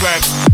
claps.